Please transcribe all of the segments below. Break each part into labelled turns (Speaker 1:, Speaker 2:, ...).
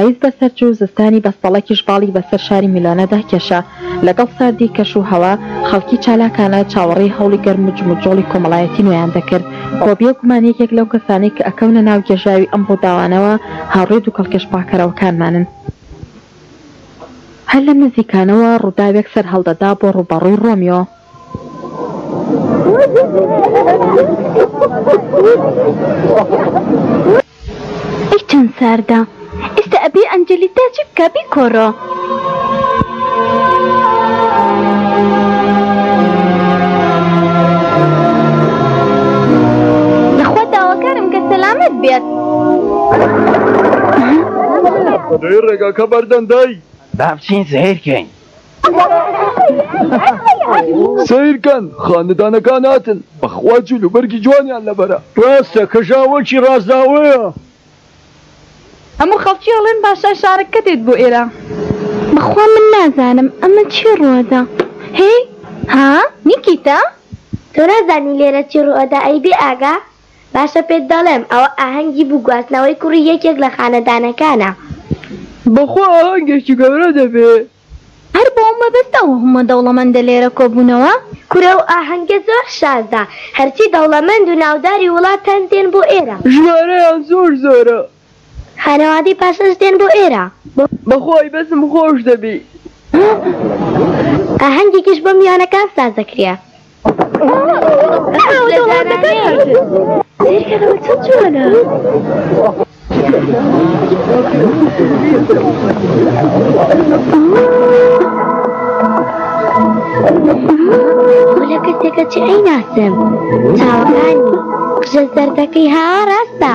Speaker 1: پایز بەسەرچوو و
Speaker 2: زستانی بەستەڵەکیش باڵی بەسەر شاری میلۆنەدا کێشا. لەگەڵ ساردی کەش و هەوا، خەڵکی چالاکانە چاوەڕێی هەوڵی گەرم و جموجۆڵی کۆمەڵایەتی نوێیان دەکرد. بۆ بێ گومان یەکێک لەو کەسانەی کە ئەکەونە ناو گێژاوی ئەم ڕووداوانەوە، هاوڕێ دووکەڵ کەشپاکەرەوەکانمانن. هەر لەم نزیکانەوە ڕووداوێک سەرهەڵدەدا بۆ ڕووبەڕووی ڕۆمیۆ.
Speaker 3: ئەی چەند ساردە. ئێستا ئەبێ ئەنجەلیتا چی بکا؟ بیکۆرۆ. لەخوا داواکارم کە سەلامەت بێت.
Speaker 4: دەی ڕێگاکە بەردەن دای
Speaker 5: بابچین زەیرکەین
Speaker 4: سیرکەن خانەدانەکان هاتن بەخوا جل و بەرگی جوانیان لەبەرە
Speaker 5: ڕاستە کەژاوەکی ڕازاوەیە
Speaker 6: هەموو خەڵکی ئەڵێن باشە شارەک کە دێت بۆ ئێرە
Speaker 3: بەخوا من نازانم ئەمە چی ڕوەدا هی ها نیکیتا
Speaker 7: تۆ نازانی لێرە چی ڕوەدا ئەی بێ ئاگا باشە پێت دەڵێم ئەوە ئاهەنگی بو گواستنەوەی کوڕی یەکێک لە خانەدانەکانە.
Speaker 4: بەخوا ئاهەنگێکی گەورە دەبێ.
Speaker 3: هەر بۆ ئەو مەبەستەوە هەموو دەوڵەمەندە لێرە کۆبوونەوە؟
Speaker 7: کورە ئەو ئاهەنگە زۆر شازە. هەرچی دەوڵەمەند و ناوداری وڵاتان دێن بۆ ئێرە.
Speaker 4: ژمارەیان زۆر زۆرە.
Speaker 7: خانەوادەی پاسەس دێن بۆ ئێرە.
Speaker 4: بەخوای بەسم خۆش دەبی.
Speaker 7: ئاهەنگێکیش بۆ میوانەکان ساز دەکرێ. خولە کەسێکە چ ئەیناسم چاوەکانی قژە زەردەکەی ها ڕاستە.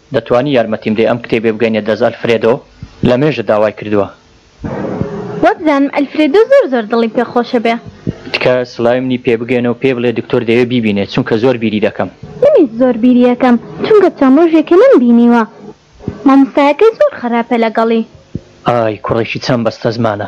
Speaker 5: دەتوانی یارمەتیم دەی ئەم کتێبێ بگەینە دەست ئەلفرێدۆ لە مێژە داوای کردوە.
Speaker 3: وابزانم ئەلفرێدۆ زۆر زۆر دڵی پێ خۆشە بێ.
Speaker 5: تکایە سڵاوی منی پێ بگەیەنەوە پێی بڵێ دکتۆر دەیەوێ بیبینێ چونکە زۆر بیری دەکەم.
Speaker 3: منیش زۆر بیری ئەکەم چونکە چەند ڕۆژێکە نەم بینیوە مامۆستایەکەی زۆر خەراپە لەگەڵی.
Speaker 5: ئای کوڕێکی چەند
Speaker 6: بەستەزمانە.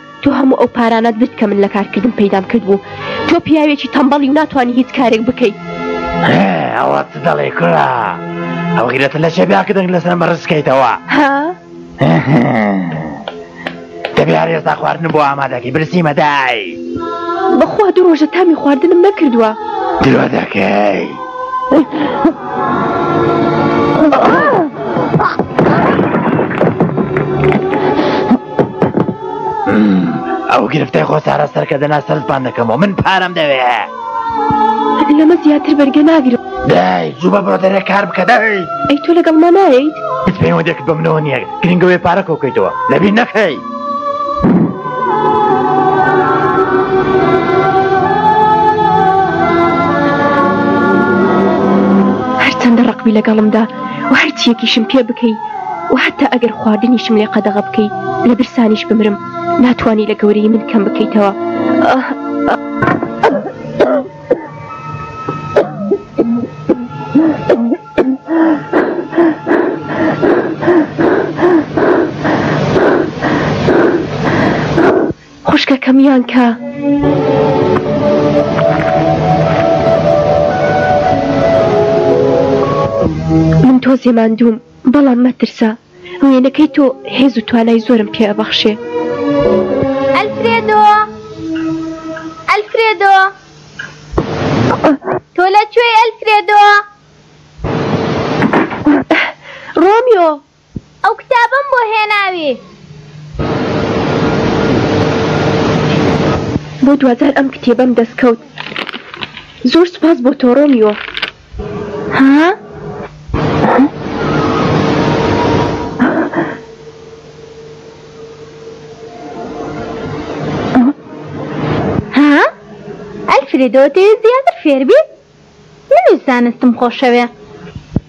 Speaker 6: تۆ هەموو ئەو پارانەت برد کە من لە کارکردن پەیدام کرد بوو تۆ پیاوێکی تەمبەڵی و ناتوانانی هیچ کارێک بکەیت
Speaker 8: ئەوە دەڵێ کوڕا ئەو غیرەتە لە چێ بیا کە دەنگ لەسەر مەڕسکەیتەوە
Speaker 6: ها
Speaker 8: دەبێ هەرێستا خواردن بۆ ئامادەکی برسی مەدای
Speaker 6: بەخوا دوو ڕۆژە تامی خواردنم نەکردووە
Speaker 8: درۆ دەکەی ئەو گرفتەی خۆ سارا سەرکە دەنا سەرپان دەکەمەوە من پارەم دەوێ
Speaker 6: لەمە زیاتر بەرگە ناگرم
Speaker 8: دای زوو بە بڕۆدەرە کار بکە دەی
Speaker 6: ئەی تۆ لەگەڵما نایت
Speaker 8: هیچ پەیوەندێکت بە منەوە نییە گرنگەوەی پارە کۆکەیتەوە لەبی نەخەی
Speaker 6: هەرچەندە ڕقبی لەگەڵمدا و هەرچیەکیشم پێ بکەی و حەتتا ئەگەر خواردنیشم لێ قەدەغە بکەی لە برسانیش بمرم ناتوانی لە گەورەی من کەم بکەیتەوە خوشکەکەم یان کە. من تۆزێ ماندووم بەڵام مەترسە وێنەکەی تۆ هێز و توانای زۆرم پێ ئەبەخشێ
Speaker 3: ئەلفرێدۆ ئەلفرێدۆ تۆ لە کوێی ئەلفرێدۆ
Speaker 6: ڕۆمیۆ
Speaker 3: ئەو کتابەم بۆ هێناوی.
Speaker 6: بۆ دواجار ئەم کتێبەم دەست کەوت زۆر سوپاس بۆ تۆ ڕۆمیۆ
Speaker 3: ها؟ ها؟ ئەلفرێدۆ دەیەوێت زیاتر فێربیت؟ منیش زانستم خۆشەوێ.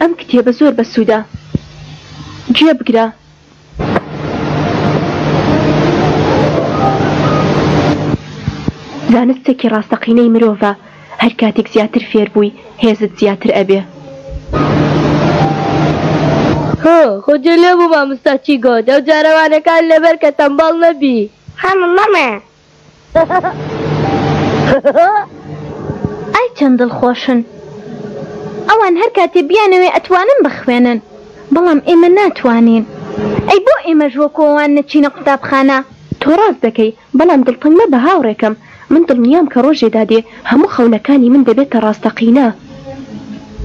Speaker 6: ئەم کتێبە زۆر بەسوودە گوێ بگرە. زانستێکی ڕاستەقینەی مرۆڤە هەر کاتێک زیاتر فێر بووی هێزت زیاتر ئەبێ.
Speaker 9: هۆ خۆ جێ لێ بوو ماموستا چی گۆت ئەو جارەوانەکان لێ بەر کە تەمبەڵ نەبی.
Speaker 7: هەموو مەمە
Speaker 3: ئای چەند دڵخۆشن ئەوان هەر کاتێ بیانەوێ ئەتوانن بخوێنن بەڵام ئێمە ناتوانین ئەی بۆ ئێمەش وەکو ئەوان نەچینە قوتابخانە؟
Speaker 6: تۆ ڕاست دەکەی بەڵام دڵتەنگ مەبە هاوڕێکەم من دڵنیام کە ڕۆژێ دادێ هەموو خەونەکانی من دەبێتە ڕاستەقینە.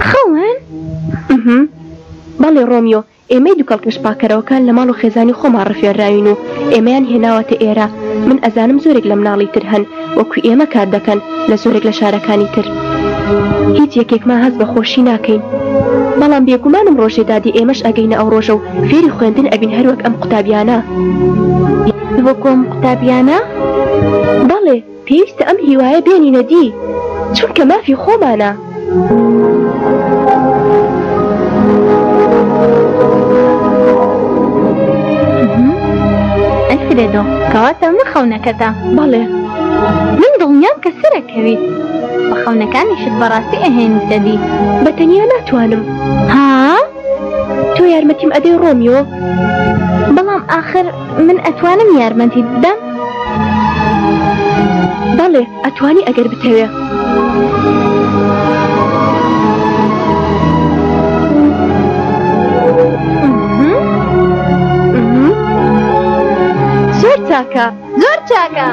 Speaker 3: خەون؟
Speaker 6: ئمم بەڵێ ڕۆمیۆ ئێمەی دوکەڵ کەش پاکەرەوەکان لە ماڵ و خێزانی خۆمان ڕفێنراوین و ئێمەیان هێناوەتە ئێرە، من ئەزانم زۆرێک لە مناڵی تر هەن وەکوی ئێمە کار دەکەن لە زۆرێک لە شارەکانی تر هیچ یەکێکمان هەست بە خۆشی ناکەین، بەڵام بێگومانم ڕۆژێ دادێ ئێمەش ئەگەینە ئەو ڕۆژە و فێری خوێندن ئەبین هەروەک ئەم قوتابیانە.
Speaker 3: وەکو ئەم قوتابیانە؟
Speaker 6: بەڵێ. پێویستە ئەم هیوایە بێنینە دی چونکە مافی خۆمانە.
Speaker 3: ئەلفرێدۆ، کەواتە ئەمە خەونەکەتە؟
Speaker 6: بەڵێ.
Speaker 3: من دڵنیام کە سەرەکەویت و خەونەکانیشت بەڕاستی ئەهێنیتە دی.
Speaker 6: بە تەنیا ناتوانم.
Speaker 3: ها؟
Speaker 6: تۆ یارمەتیم ئەدەی ڕۆمیۆ؟
Speaker 3: بەڵام ئاخر. من ئەتوانم یارمەتیت بدەم؟
Speaker 6: بەڵێ ئەتوانی ئەگەر بتەوێ. زۆر چاکە
Speaker 3: زۆر چاکە.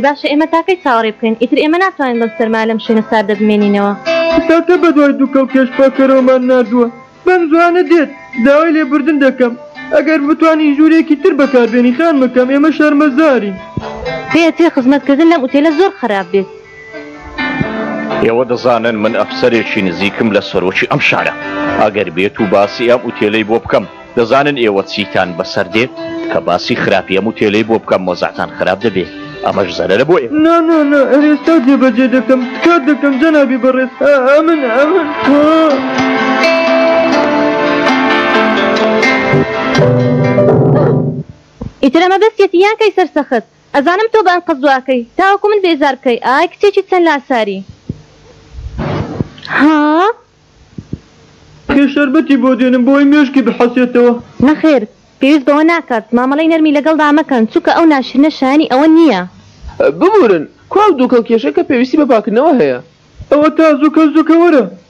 Speaker 10: ئەی باشە ئێمە تاکەی چاوەڕێ بکەین ئیتر ئێمە ناتوانین بەم سەرما لەم شوێنە ساردە بمێنینەوە
Speaker 4: تاکە بە دوای دوو کەڵ کێشپاکەرەوەمان نردووە بەم زوانە دێت داوای لێبوردن دەکەم ئەگەر بتانی ژوورێکی تر بەکاربێنی خانمەکەم ئێمە شەرمەزارین
Speaker 10: پێتێ خزمەتکردن لەم ئوتێلە زۆر خراپ بێت
Speaker 11: ئێوە دەزانن من ئەفسەرێکی نزیکم لە سەرۆکی ئەم شارە ئەگەر بێت و باسی ئەم ئوتێلەی بۆ بکەم دەزانن ئێوە چیتان بەسەر دێت کە باسی خراپی ئەم وتێلەی بۆ بکەم مۆزەعتان خراپ دەبێت ئەمەش زەرەرە بۆ ئێوە
Speaker 4: نا نا نا ئێستا جێبەجێ دەکەم تکات دەکەم جەنابی بەڕێز ئەمن ئەمن
Speaker 10: ئیتر ئەمە بەسیەتی یان کەی سەرسەخت ئەزانم تۆ بە ئەنقەست دواکەی تاوەکو من بێزار بکەی ئای کچێکی چەند لاساری ها.
Speaker 4: کێ شەربەتی بۆ دێنم بۆی مێشکی بحەسێتەوە.
Speaker 10: نەخێر پێویست بەوە ناکات مامەڵەی نەرمی لەگەڵدا مەکەن چونکە ئەو ناشرینە شایەنی ئەوە نییە.
Speaker 12: ببورن کوا ئەو دوو کەڵکێشە کە پێویستی بە پاکردنەوە هەیە.
Speaker 4: ئەوە تا زوکە زوکە وەرە.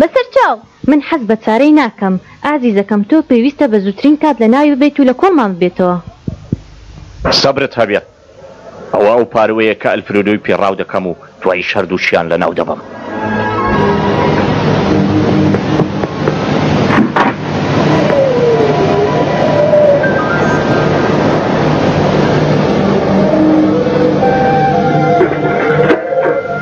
Speaker 10: بەسەر چاو! من حەز بە چارەی ناکەم. ئازیزەکەم تۆ پێویستە بە زووترین کات لە ناوی ببەیت و لە کۆڵمان ببێتەوە.
Speaker 11: سەبرت هەبێت. ئەوە ئەو پاروەیە کە ئەلفرێدۆی پێ ڕاو دەکەم و دواییش هەردووکیان لە ناو
Speaker 3: دەبەم.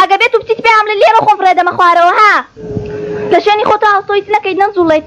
Speaker 3: ئەگەر بێتو بچیت پێام بڵێ لێرە خۆم فڕێ دەمە خوارەوە ها لە شوێنی خۆتا هەڵسۆ هیچ نەکەیت نەجوڵێیت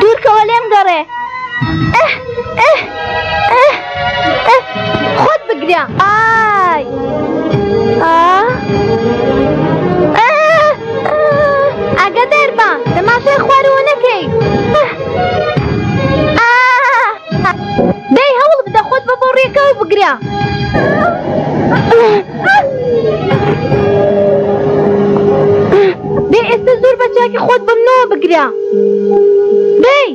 Speaker 3: دوورکەوە لێم گەڕێ خۆت بگرە ئای ئەگە دەربا دەماشای خوارەوە نەکەی دەی هەوڵ بدە خۆت بە بۆ ڕێکە و بگرە. دێ ئێستا زۆر بە چاکی خۆت بەم نەوە بگرە. دەی!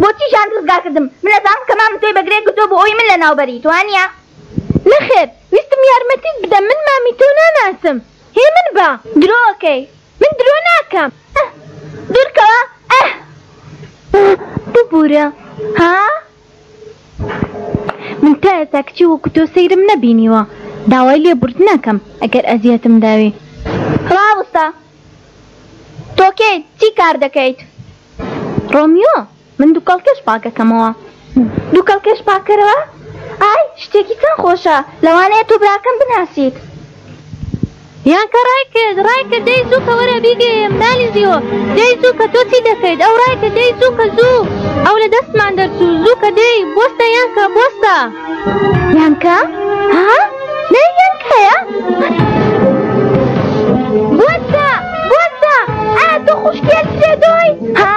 Speaker 3: بۆچی ژان ڕزگار کردم؟ من ئەزانم کە مامم تۆی بە گرێ گرتووە بۆ ئەوەی من لەناو بەریت، وا نییە؟ نەخێر، ویستم یارمەتیت بدەم، من مامی تۆ ناناسم، هێ من بە. درۆ ئەکەی، من درۆ ناکەم. ئه. دوورکەوە ئه. ببوورە، ها؟ من تا ئێستا کچی وەکو تۆ سەیرم نەبینیوە داوای لێ بورد ناکەم ئەگەر ئەزیەتم داوی. ڕاوستە تۆ کێیت چی کار دەکەیت؟ ڕۆمیۆ من دوکەڵکێش پاکەکەمەوە. دوکەڵکێش پاکەرەوە؟ ئای شتێکی چەند خۆشە لەوانەیە تۆ براکەم بناسیت.
Speaker 10: یان کە ڕای کرد ڕای کرد دەی زوو کە وەرە بیگێم نالی زیۆ دەی زوو کە تۆ چی دەکەیت ئەو ڕای کرد دەی زوو کە زوو ئەو لە دەستمان دەرچوو زوو کە دەی بۆستە یان کە بۆستە
Speaker 3: یان کە ها نەی یان کەیە بۆستە بۆستە ئا تۆ خوشکێل سێدۆی ها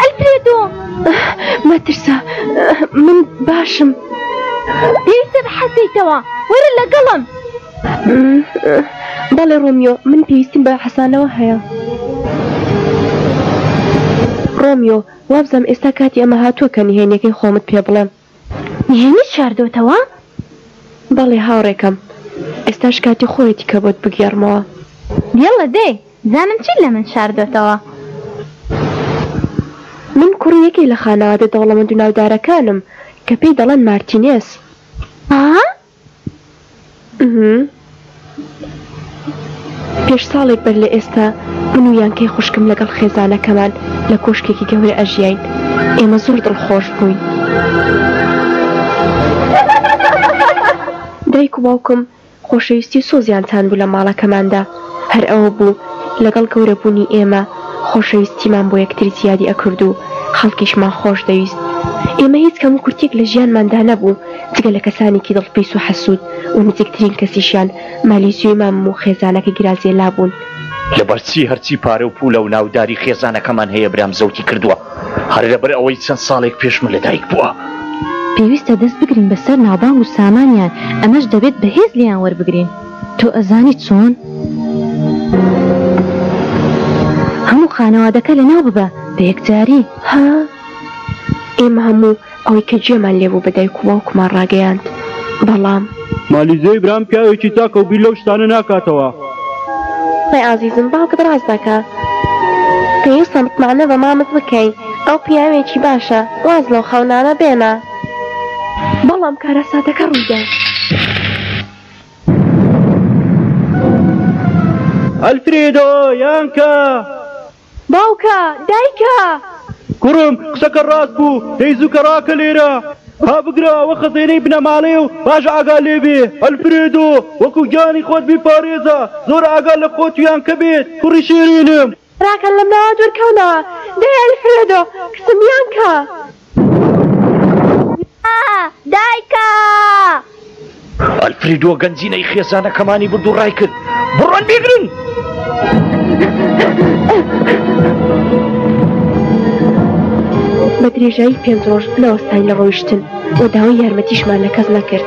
Speaker 3: ئەلفرێدۆ!
Speaker 6: مەترسە، من باشم.
Speaker 10: پێویستە بحەسێیتەوە، وەرە لەگەڵم.
Speaker 6: بەڵێ ڕۆمیۆ، من پێویستیم بە حەسانەوە هەیە. ڕۆمیۆ، وابزانم ئێستا کاتی ئەمە هاتووە کە نهێنیەکەی خۆمت پێ بڵێم.
Speaker 10: نهێنیت شاردۆتەوە؟
Speaker 6: بەڵێ هاوڕێکەم، ئێستاش کاتی خۆیەتی کە بۆت بگێڕمەوە.
Speaker 10: یەڵڵە دەی زانم چیت لە من شاردۆتەوە.
Speaker 6: من کوڕی یەکێک لە خانەوادە دەوڵەمەند و ناودارەکانم کە پێی دەڵێن مارتینێز.
Speaker 10: ها؟
Speaker 6: پێش ساڵێک بەر لە ئێستا من و یانکەی خوشکم لەگەڵ خێزانەکەمان لە کۆشکێکی گەورە ئەژیاین ئێمە زۆر دڵخۆش بووین دایک و باوکم خۆشەویستی سۆزیانتان بوو لە ماڵەکەماندا هەر ئەوە بوو لەگەڵ گەورەبوونی ئێمە خۆشەویستیمان بۆ یەکتر زیادی ئەکرد و خەڵکیشمان خۆش دەویست ئێمە هیچ کەم و کورتیەک لە ژیانماندا نەبوو جگە لە کەسانێکی دڵ پیس و حەسوود و نزیکترین کەسیشیان، مالیزیۆی مامم و خێزانەکەی گرازیێلا بوون.
Speaker 11: لەبەر چی هەرچی پارە و پوولە و ناوداری خێزانەکەمان هەیە برام زەوتی کردووە؟ هەر لەبەر ئەوەی چەند ساڵێک پێش من لەدایک بووە.
Speaker 2: پێویستە دەست بگرین بەسەر ناوبانگ و سامانیان، ئەمەش دەبێت بەهێز لێیان وەربگرین. تۆ ئەزانی چۆن؟ هەموو خانەوادەکە لەناو ببە بە یەکجاری.
Speaker 6: ها؟ ئێمە هەموو ئەوەی کە جێمان لێبوو بە دایک و باوکمان ڕاگەیاند بەڵام.
Speaker 13: مالیزیۆی برام پیاوێکی تاکە و بیر لەو شتانە ناکاتەوە.
Speaker 6: خۆی ئازیزم باوکت ڕاست دەکا پێویستە متمانە بە مامت بکەی ئەو پیاوێکی باشە واز لەو خەونانە بێنە. بەڵام کارەساتەکە ڕوویدا.
Speaker 13: ئەلفرێدۆ یانکە.
Speaker 6: باوکە! دایکە!
Speaker 13: کوڕم، قسەکە ڕاست بوو، دەی زوو گەڕاکە لێرە. با بگرە، ئەوە خەزێنەی بنەماڵەیە و باش ئاگا لێ بێ. ئەلفرێدۆ، وەکوو گیانی خۆت بیپارێزە، زۆر ئاگا لە خۆت و یانکە بێت، کوڕی شیرینم.
Speaker 6: ڕاکە لەم لاوە دوورکەونەوە. دەی ئەلفرێدۆ، کچم یانکە!
Speaker 10: نا دایکە.
Speaker 11: ئەلفریدۆ گەنجینەی خێزانەکەمانی برد و ڕای کرد بڕۆن بیگرن.
Speaker 6: بە درێژایی پێنج ڕۆژ ناوەستای لە ڕۆیشتن بۆ داوای یارمەتیشمان لە کەس نەکرد.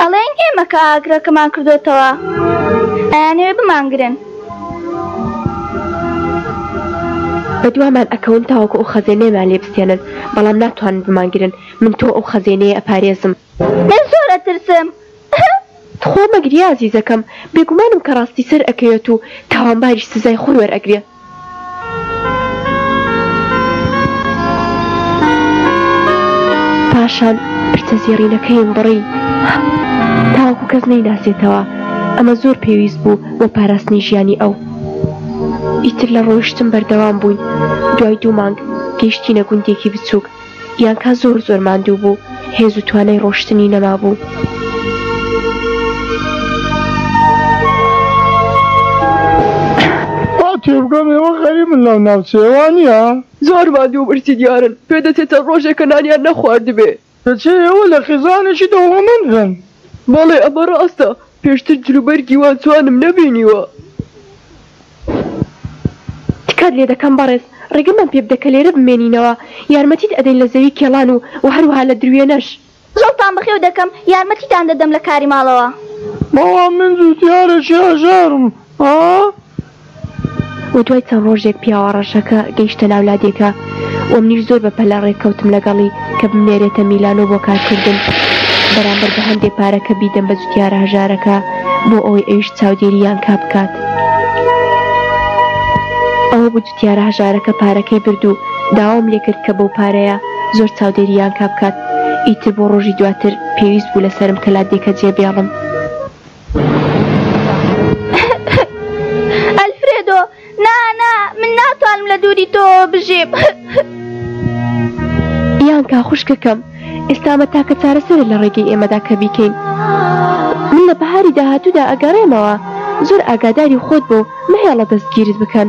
Speaker 3: ئەڵێن ئێمە کە ئاگرەکەمان کردوێتەوە ئەیانەوێ بمانگرن
Speaker 6: بەدوامان ئەکەون تاوەکو ئەو خەزێنەیەمان لێ بستێنن بەڵام ناتوانن بمانگرن من تۆ ئەو خەزێنەیە ئەپارێزم.
Speaker 3: من زۆر ئەترسم
Speaker 6: تخوا مەگری ئازیزەکەم بێگومانم کە ڕاستی سەر ئەکەوێت و تاوانباریش سزای خۆی وەر ئەگرێ. پاشان پرچە زێڕینەکەیم بڕی تاوەکو کەس نەیناسێتەوە ئەمە زۆر پێویست بوو بۆ پاراستنی ژیانی ئەو. ئیتر لە ڕۆیشتن بەردەوام بووین دوای دوو مانگ گەیشتینە گوندێکی بچووک یانکا زۆر زۆر ماندوو بوو، هێز و توانای ڕۆشتنی
Speaker 14: نەمابوو.
Speaker 4: زۆر ماندوو و برسی دیارن، پێ دەچێ چەند ڕۆژێکە نانیان نەخواردبێ. بەڵێ ئەمە ڕاستە، پێشتر جلوبەرگی وا جوانم نەبینیوە.
Speaker 6: تکات لێ دەکەم بەڕێز ڕێگەمان پێ بدە کە لێرە بمێنینەوە یارمەتیت ئەدەین لە زەوی کێڵان و و هەروەها لە دروێنەش.
Speaker 3: دڵتان بەخێو دەکەم یارمەتیتان دەدەم لە کاری ماڵەوە.
Speaker 14: بەڵام من جوتیارێکی هەژارم ها.
Speaker 6: و دوای چەند ڕۆژێک پیاوە ڕەشەکە گەیشتە ناو لادێکە. و منیش زۆر بە پەلە ڕێککەوتم لەگەڵی کە بمنێرێتە میلانۆ بۆ کارکردن بەرامبەر بە هەندێ پارە کە بیدەم بە جوتیارە هەژارەکە بۆ ئەوەی ئەویش چاودێری یانکا بکات ئەوە بوو جوتیارە هەژارەکە پارەکەی برد و داوام لێکرد کە بەو پارەیە زۆر چاودێری یانکا بکات ئیتر بۆ ڕۆژی دواتر پێویست بوو لەسرم کە لادێکە جێبێڵم.
Speaker 3: نا نا من ناتوانم لە دووری تۆوە
Speaker 6: بژیم. بیانکا خوشکەکەم ئێستامە تاکە چارەسەرە لە ڕێگەی ئێمەدا کە بیکەین. من لە بەهاری داهاتوودا ئەگەڕێمەوە زۆر ئاگاداری خۆت بۆ مەهێڵە دەستگیرت بکەن.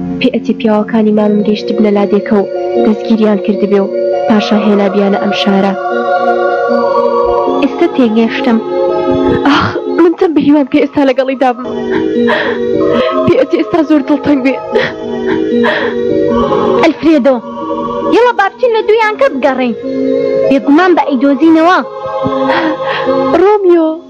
Speaker 6: پێ ئەچێ پیاوەکانی مامم گەیشتبنە لادێکە و دەستگیریان کردبێ و پاشان هێنابیانە ئەم شارە. ئێستا تێگەیشتم. ئاخ، من چەند بە هیوام کە ئێستا لەگەڵیدا بم. پێ ئەچێ ئێستا زۆر دڵتەنگ بێ.
Speaker 3: ئەلفرێدۆ، یەڵا با بچین لە دوویانکە بگەڕێین. بێگومان با ئەیدۆزینەوە.
Speaker 6: ڕۆمیۆ،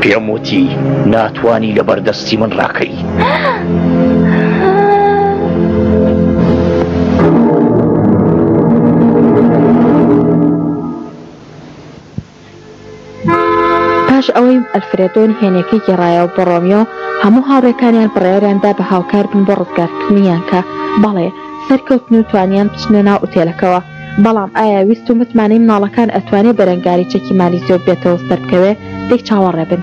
Speaker 11: پێم وتی ناتوانی لە بەردەستی من ڕاکەی.
Speaker 2: پاش ئەوەی ئەلفرێدۆن هێنێکی گێڕایەوە بە ڕۆمیۆ هەموو هاوڕێکانیان بڕیاریاندا بە هاوکار بن بۆ ڕزگارکردنیان کە بەڵێ سەرکەوتن و توانیان بچنە ناو ئوتێلەکەوە بەڵام ئایا ویست و متمانەی مناڵەکان ئەتوانێ بەرەنگاری چەکی مالی زۆر بێتەوە و سەربکەوێ؟ دەی چاوەڕێ بن.